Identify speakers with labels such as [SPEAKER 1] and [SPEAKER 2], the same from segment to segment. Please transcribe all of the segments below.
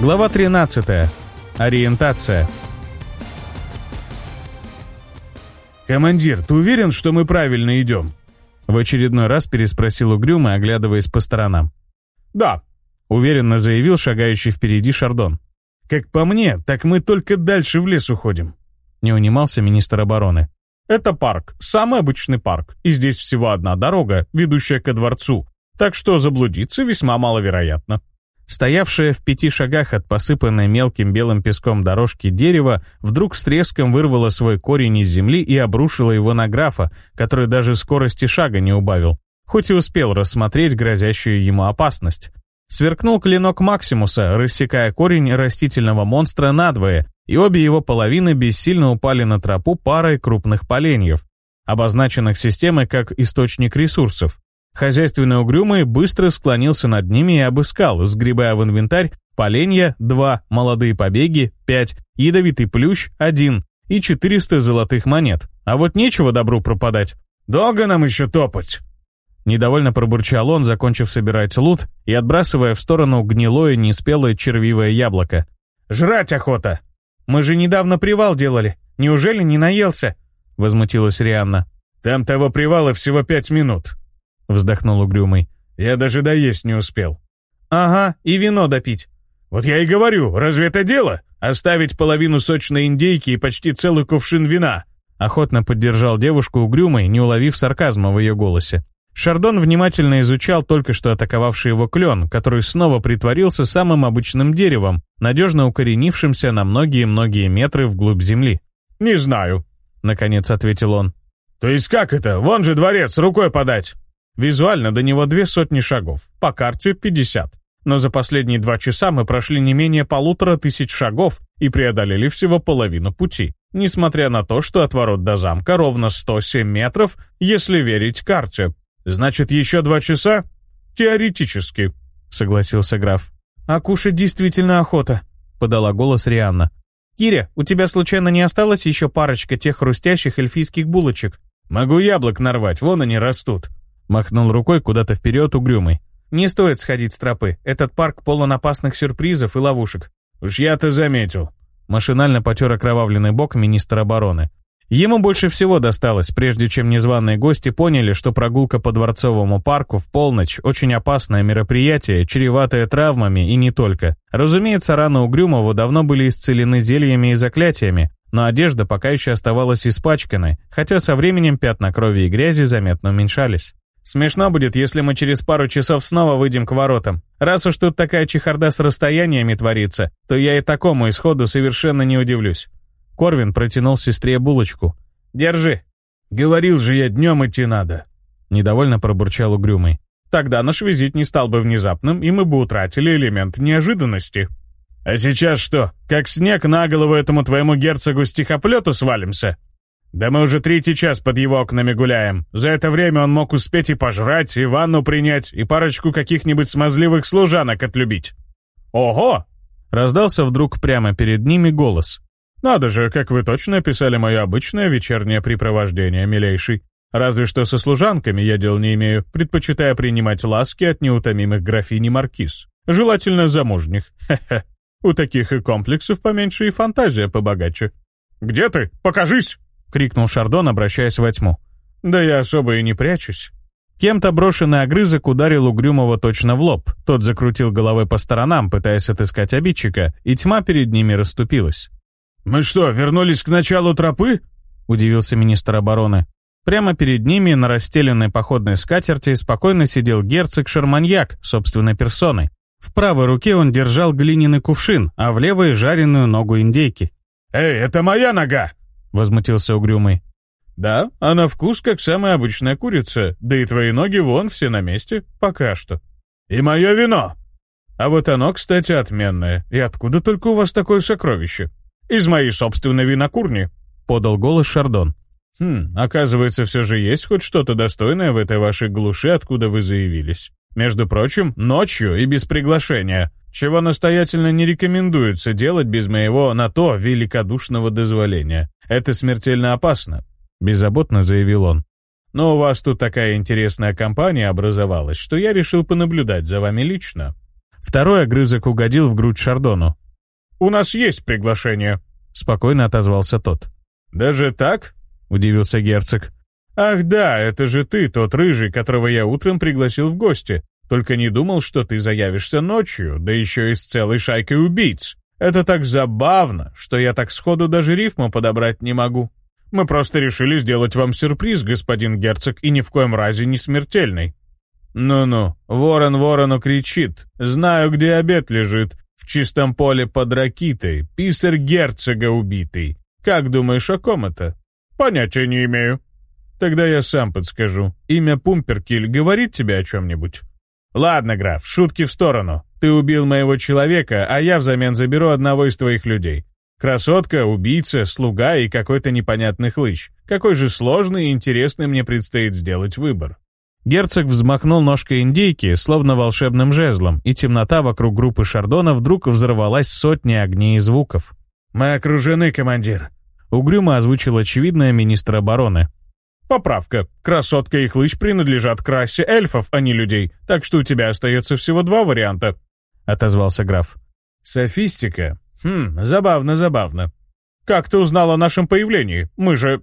[SPEAKER 1] Глава 13. Ориентация.
[SPEAKER 2] «Командир, ты уверен, что мы правильно идем?»
[SPEAKER 1] В очередной раз переспросил угрюмо, оглядываясь по сторонам.
[SPEAKER 2] «Да», —
[SPEAKER 1] уверенно заявил шагающий впереди Шардон.
[SPEAKER 2] «Как по мне, так мы только дальше в лес уходим», —
[SPEAKER 1] не унимался министр обороны.
[SPEAKER 2] «Это парк, самый обычный парк, и здесь всего одна дорога, ведущая ко дворцу, так что заблудиться весьма маловероятно».
[SPEAKER 1] Стоявшее в пяти шагах от посыпанной мелким белым песком дорожки дерево вдруг с треском вырвало свой корень из земли и обрушило его на графа, который даже скорости шага не убавил, хоть и успел рассмотреть грозящую ему опасность. Сверкнул клинок Максимуса, рассекая корень растительного монстра надвое, и обе его половины бессильно упали на тропу парой крупных поленьев, обозначенных системой как источник ресурсов. Хозяйственно угрюмый быстро склонился над ними и обыскал, сгребая в инвентарь поленья два, молодые побеги пять, ядовитый плющ один и 400 золотых монет. А вот нечего добру пропадать.
[SPEAKER 2] Долго нам еще топать?
[SPEAKER 1] Недовольно пробурчал он, закончив собирать лут и отбрасывая в сторону гнилое, неспелое червивое яблоко.
[SPEAKER 2] «Жрать охота!»
[SPEAKER 1] «Мы же недавно привал делали. Неужели не наелся?» Возмутилась Рианна.
[SPEAKER 2] «Там того привала всего пять минут»,
[SPEAKER 1] вздохнул угрюмый.
[SPEAKER 2] «Я даже доесть не успел».
[SPEAKER 1] «Ага, и вино допить».
[SPEAKER 2] «Вот я и говорю, разве это дело? Оставить половину сочной индейки и почти целый кувшин вина».
[SPEAKER 1] Охотно поддержал девушку угрюмой, не уловив сарказма в ее голосе. Шардон внимательно изучал только что атаковавший его клен, который снова притворился самым обычным деревом, надежно укоренившимся на многие-многие метры вглубь земли.
[SPEAKER 2] «Не знаю», — наконец ответил он. «То есть как это? Вон же дворец, рукой подать!» Визуально до него две сотни шагов, по карте 50. Но за последние два часа мы прошли не менее полутора тысяч шагов и преодолели всего половину пути, несмотря на то, что от ворот до замка ровно 107 метров, если верить карте. Значит, еще два часа? Теоретически, согласился граф.
[SPEAKER 1] А кушать действительно охота, подала голос Рианна. Киря, у тебя случайно не осталось еще парочка тех хрустящих эльфийских булочек?
[SPEAKER 2] Могу яблок нарвать, вон они растут,
[SPEAKER 1] Махнул рукой куда-то вперед угрюмый. «Не стоит сходить с тропы. Этот парк полон опасных сюрпризов и ловушек».
[SPEAKER 2] «Уж я-то заметил».
[SPEAKER 1] Машинально потер окровавленный бок министр обороны. Ему больше всего досталось, прежде чем незваные гости поняли, что прогулка по Дворцовому парку в полночь – очень опасное мероприятие, чреватое травмами и не только. Разумеется, раны Угрюмову давно были исцелены зельями и заклятиями, но одежда пока еще оставалась испачканной, хотя со временем пятна крови и грязи заметно уменьшались. Смешно будет, если мы через пару часов снова выйдем к воротам. Раз уж тут такая чехарда с расстояниями творится, то я и такому исходу совершенно не удивлюсь». Корвин протянул сестре булочку. «Держи».
[SPEAKER 2] «Говорил же я, днем идти надо», — недовольно пробурчал угрюмый. «Тогда наш визит не стал бы внезапным, и мы бы утратили элемент неожиданности». «А сейчас что, как снег на голову этому твоему герцогу-стихоплету свалимся?» «Да мы уже третий час под его окнами гуляем. За это время он мог успеть и пожрать, и ванну принять, и парочку каких-нибудь смазливых служанок отлюбить». «Ого!» — раздался вдруг прямо перед ними голос. «Надо же, как вы точно описали мое обычное вечернее припровождение, милейший. Разве что со служанками я дел не имею, предпочитая принимать ласки от неутомимых графини Маркиз. Желательно замужних. Хе-хе. У таких и комплексов поменьше, и фантазия побогаче». «Где ты? Покажись!» — крикнул Шардон, обращаясь во тьму. «Да я особо и не прячусь». Кем-то брошенный огрызок ударил Угрюмого точно в лоб. Тот закрутил головой по сторонам, пытаясь отыскать обидчика, и тьма перед ними расступилась. «Мы что, вернулись к началу тропы?» — удивился министр обороны. Прямо перед ними на расстеленной походной скатерти спокойно сидел герцог Шарманьяк собственной персоной. В правой руке он держал глиняный кувшин, а в левой — жареную ногу индейки. «Эй, это моя нога!» — возмутился угрюмый. «Да, а на вкус как самая обычная курица, да и твои ноги вон все на месте, пока что». «И мое вино!» «А вот оно, кстати, отменное. И откуда только у вас такое сокровище?» «Из моей собственной винокурни», — подал голос Шардон. «Хм, оказывается, все же есть хоть что-то достойное в этой вашей глуши, откуда вы заявились. Между прочим, ночью и без приглашения чего настоятельно не рекомендуется делать без моего на то великодушного дозволения. Это смертельно опасно», — беззаботно заявил он. «Но у вас тут такая интересная компания образовалась, что я решил понаблюдать за вами лично».
[SPEAKER 1] Второй огрызок угодил в грудь Шардону.
[SPEAKER 2] «У нас есть приглашение», —
[SPEAKER 1] спокойно отозвался тот.
[SPEAKER 2] «Даже так?»
[SPEAKER 1] — удивился герцог.
[SPEAKER 2] «Ах да, это же ты, тот рыжий, которого я утром пригласил в гости. Только не думал, что ты заявишься ночью, да еще и с целой шайкой убийц. Это так забавно, что я так сходу даже рифму подобрать не могу. Мы просто решили сделать вам сюрприз, господин герцог, и ни в коем разе не смертельный». «Ну-ну, ворон ворону кричит. Знаю, где обед лежит. В чистом поле под ракитой. Писарь герцога убитый. Как думаешь, о ком это?» «Понятия не имею». «Тогда я сам подскажу. Имя Пумперкиль говорит тебе о чем-нибудь?» «Ладно, граф, шутки в сторону. Ты убил моего человека, а я взамен заберу одного из твоих людей. Красотка, убийца, слуга и какой-то непонятный хлыщ. Какой же сложный и интересный мне предстоит сделать выбор».
[SPEAKER 1] Герцог взмахнул ножкой индейки, словно волшебным жезлом, и темнота вокруг группы Шардона вдруг взорвалась сотней огней и звуков.
[SPEAKER 2] «Мы окружены, командир», —
[SPEAKER 1] угрюмо озвучил очевидное министр обороны.
[SPEAKER 2] Поправка. Красотка и хлыщ принадлежат к расе эльфов, а не людей, так что у тебя остается всего два варианта», — отозвался граф.
[SPEAKER 1] «Софистика? Хм, забавно, забавно.
[SPEAKER 2] Как ты узнал о нашем появлении? Мы же...»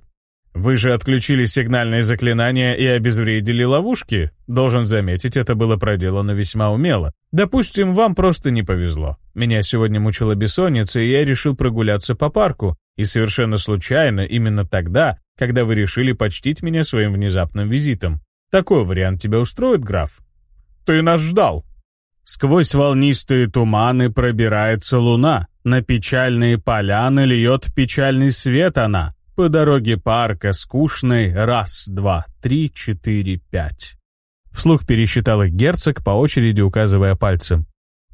[SPEAKER 1] «Вы же отключили сигнальные заклинания и обезвредили ловушки. Должен заметить, это было проделано весьма умело. Допустим, вам просто не повезло. Меня сегодня мучила бессонница, и я решил прогуляться по парку, и совершенно случайно, именно тогда, когда вы решили почтить меня своим внезапным визитом. Такой вариант тебя устроит, граф?
[SPEAKER 2] Ты нас ждал.
[SPEAKER 1] Сквозь волнистые туманы пробирается луна. На печальные поляны льет печальный свет она. По дороге парка скучной раз, два, три, четыре, пять. Вслух пересчитал их герцог, по очереди указывая пальцем.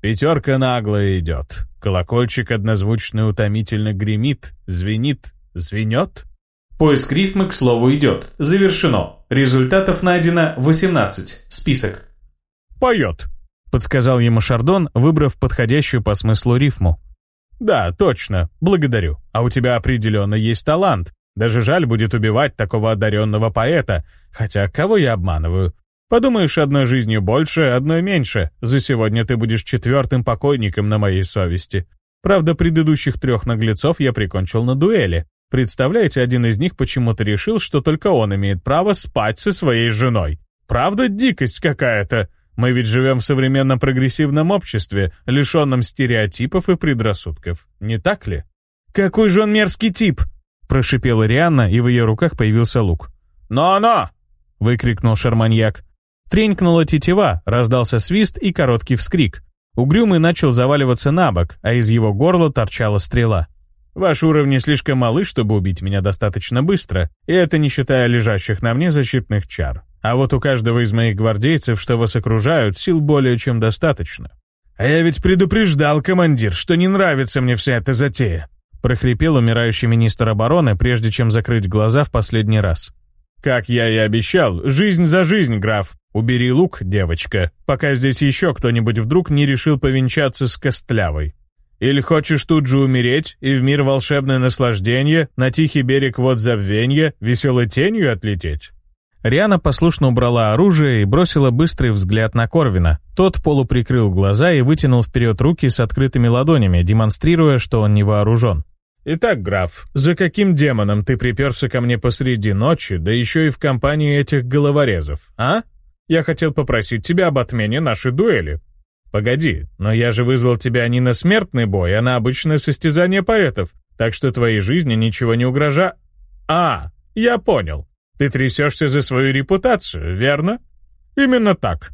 [SPEAKER 1] Пятерка наглая идет. Колокольчик однозвучно утомительно гремит, звенит, звенет.
[SPEAKER 3] Поиск рифмы, к слову, идет. Завершено. Результатов найдено 18. Список.
[SPEAKER 2] «Поет», —
[SPEAKER 1] подсказал ему Шардон, выбрав подходящую по смыслу рифму.
[SPEAKER 2] «Да, точно. Благодарю. А у тебя определенно есть талант. Даже жаль будет убивать такого одаренного поэта. Хотя кого я обманываю? Подумаешь, одной жизнью больше, одной меньше. За сегодня ты будешь четвертым покойником на моей совести. Правда, предыдущих трех наглецов я прикончил на дуэли. Представляете, один из них почему-то решил, что только он имеет право спать со своей женой. Правда, дикость какая-то. Мы ведь живем в современном прогрессивном обществе, лишенном стереотипов и предрассудков. Не так ли?
[SPEAKER 1] «Какой же он мерзкий тип!» — прошипела Рианна, и в ее руках появился лук.
[SPEAKER 2] «Но-но!»
[SPEAKER 1] — выкрикнул Шарманьяк. Тренькнула тетива, раздался свист и короткий вскрик. Угрюмый начал заваливаться на бок, а из его горла торчала стрела. «Ваши уровни слишком малы, чтобы убить меня достаточно быстро, и это не считая лежащих на мне защитных чар. А вот у каждого из моих гвардейцев, что вас окружают, сил более чем достаточно».
[SPEAKER 2] «А я ведь предупреждал, командир, что не нравится мне вся эта затея»,
[SPEAKER 1] прохрипел умирающий министр обороны, прежде чем закрыть глаза в последний раз.
[SPEAKER 2] «Как я и обещал, жизнь за жизнь, граф. «Убери лук, девочка, пока здесь еще кто-нибудь вдруг не решил повенчаться с Костлявой. Или хочешь тут же умереть и в мир волшебное наслаждение, на тихий берег вод забвенья, веселой тенью отлететь?»
[SPEAKER 1] Риана послушно убрала оружие и бросила быстрый взгляд на Корвина. Тот полуприкрыл глаза и вытянул вперед руки с открытыми ладонями, демонстрируя, что он не вооружен.
[SPEAKER 2] «Итак, граф, за каким демоном ты приперся ко мне посреди ночи, да еще и в компании этих головорезов, а?» Я хотел попросить тебя об отмене нашей дуэли». «Погоди, но я же вызвал тебя не на смертный бой, а на обычное состязание поэтов, так что твоей жизни ничего не угрожа...» «А, я понял. Ты трясешься за свою репутацию, верно?» «Именно так».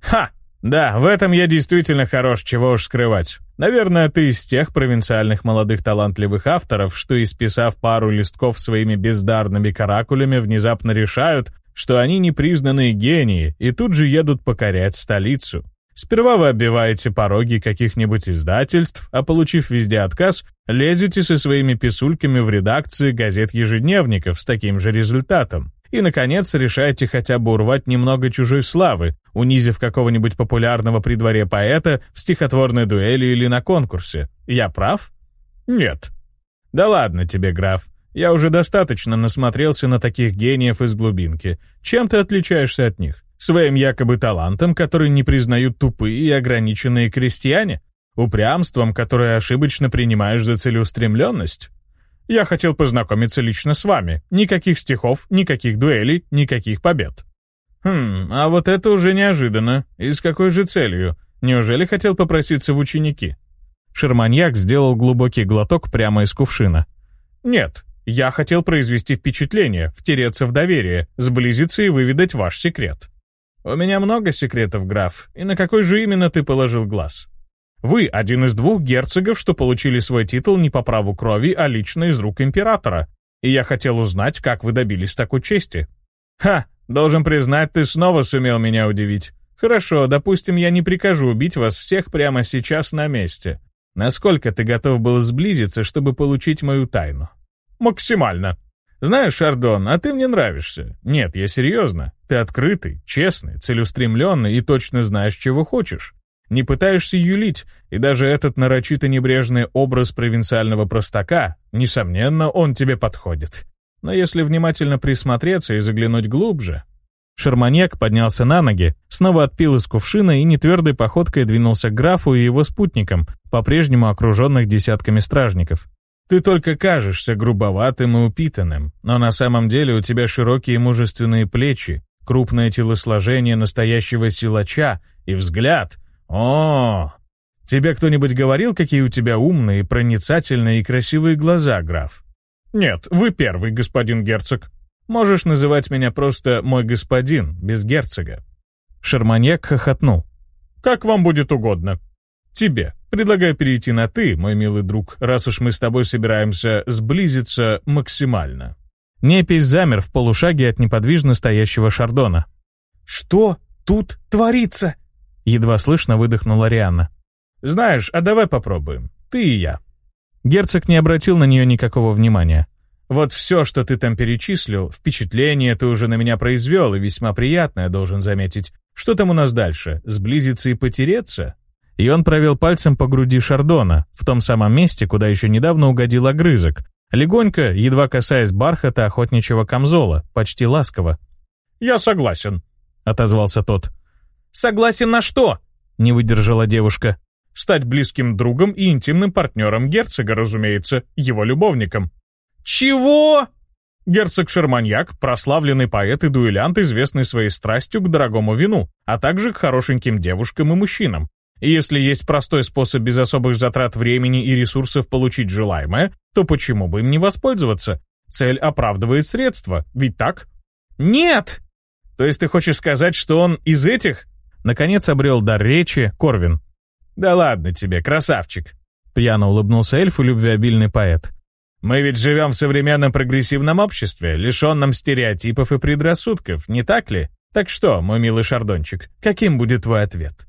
[SPEAKER 2] «Ха! Да, в этом я действительно хорош, чего уж скрывать. Наверное, ты из тех провинциальных молодых талантливых авторов, что, исписав пару листков своими бездарными каракулями, внезапно решают, что они непризнанные гении и тут же едут покорять столицу. Сперва вы оббиваете пороги каких-нибудь издательств, а получив везде отказ, лезете со своими писульками в редакции газет-ежедневников с таким же результатом. И, наконец, решаете хотя бы урвать немного чужой славы, унизив какого-нибудь популярного при дворе поэта в стихотворной дуэли или на конкурсе. Я прав? Нет. Да ладно тебе, граф. Я уже достаточно насмотрелся на таких гениев из глубинки. Чем ты отличаешься от них? Своим якобы талантом, который не признают тупые и ограниченные крестьяне? Упрямством, которое ошибочно принимаешь за целеустремленность? Я хотел познакомиться лично с вами. Никаких стихов, никаких дуэлей, никаких побед. Хм, а вот это уже неожиданно. И с какой же целью? Неужели хотел попроситься в ученики? Шерманьяк сделал глубокий глоток прямо из кувшина. Нет, я хотел произвести впечатление, втереться в доверие, сблизиться и выведать ваш секрет. У меня много секретов, граф, и на какой же именно ты положил глаз? Вы один из двух герцогов, что получили свой титул не по праву крови, а лично из рук императора. И я хотел узнать, как вы добились такой чести. Ха, должен признать, ты снова сумел меня удивить. Хорошо, допустим, я не прикажу убить вас всех прямо сейчас на месте. Насколько ты готов был сблизиться, чтобы получить мою тайну? Максимально. Знаешь, Ардон, а ты мне нравишься. Нет, я серьезно. Ты открытый, честный, целеустремленный и точно знаешь, чего хочешь. Не пытаешься юлить, и даже этот нарочито небрежный образ провинциального простака, несомненно, он тебе подходит. Но если внимательно присмотреться и заглянуть глубже... Шарманьяк поднялся на ноги, снова отпил из кувшина и нетвердой походкой двинулся к графу и его спутникам, по-прежнему окруженных десятками стражников. Ты только кажешься грубоватым и упитанным, но на самом деле у тебя широкие мужественные плечи, крупное телосложение настоящего силача и взгляд. О! Тебе кто-нибудь говорил, какие у тебя умные, проницательные и красивые глаза, граф? Нет, вы первый, господин герцог. Можешь называть меня просто мой господин, без герцога. Шарманьяк хохотнул. Как вам будет угодно. Тебе, Предлагаю перейти на «ты», мой милый друг, раз уж мы с тобой собираемся сблизиться максимально». Непись замер в полушаге от неподвижно стоящего Шардона.
[SPEAKER 4] «Что тут творится?»
[SPEAKER 2] Едва слышно выдохнула Рианна. «Знаешь, а давай попробуем. Ты и я». Герцог не обратил на нее никакого внимания. «Вот все, что ты там перечислил, впечатление ты уже на меня произвел, и весьма приятное, должен заметить. Что там у нас дальше? Сблизиться и потереться?» и он провел пальцем по груди Шардона, в том самом месте, куда еще недавно угодил огрызок, легонько, едва касаясь бархата охотничьего камзола, почти ласково. «Я согласен», — отозвался тот.
[SPEAKER 4] «Согласен на что?»
[SPEAKER 2] — не выдержала девушка. «Стать близким другом и интимным партнером герцога, разумеется, его любовником».
[SPEAKER 4] «Чего?»
[SPEAKER 2] Герцог Шерманьяк – прославленный поэт и дуэлянт, известный своей страстью к дорогому вину, а также к хорошеньким девушкам и мужчинам. Если есть простой способ без особых затрат времени и ресурсов получить желаемое, то почему бы им не воспользоваться? Цель оправдывает средства, ведь так?
[SPEAKER 4] Нет!
[SPEAKER 2] То есть ты хочешь сказать, что он из этих? Наконец обрел дар речи Корвин. Да ладно тебе, красавчик. Пьяно улыбнулся эльфу любвеобильный поэт. Мы ведь живем в современном прогрессивном обществе, лишенном стереотипов и предрассудков, не так ли? Так что, мой милый шардончик, каким будет твой ответ?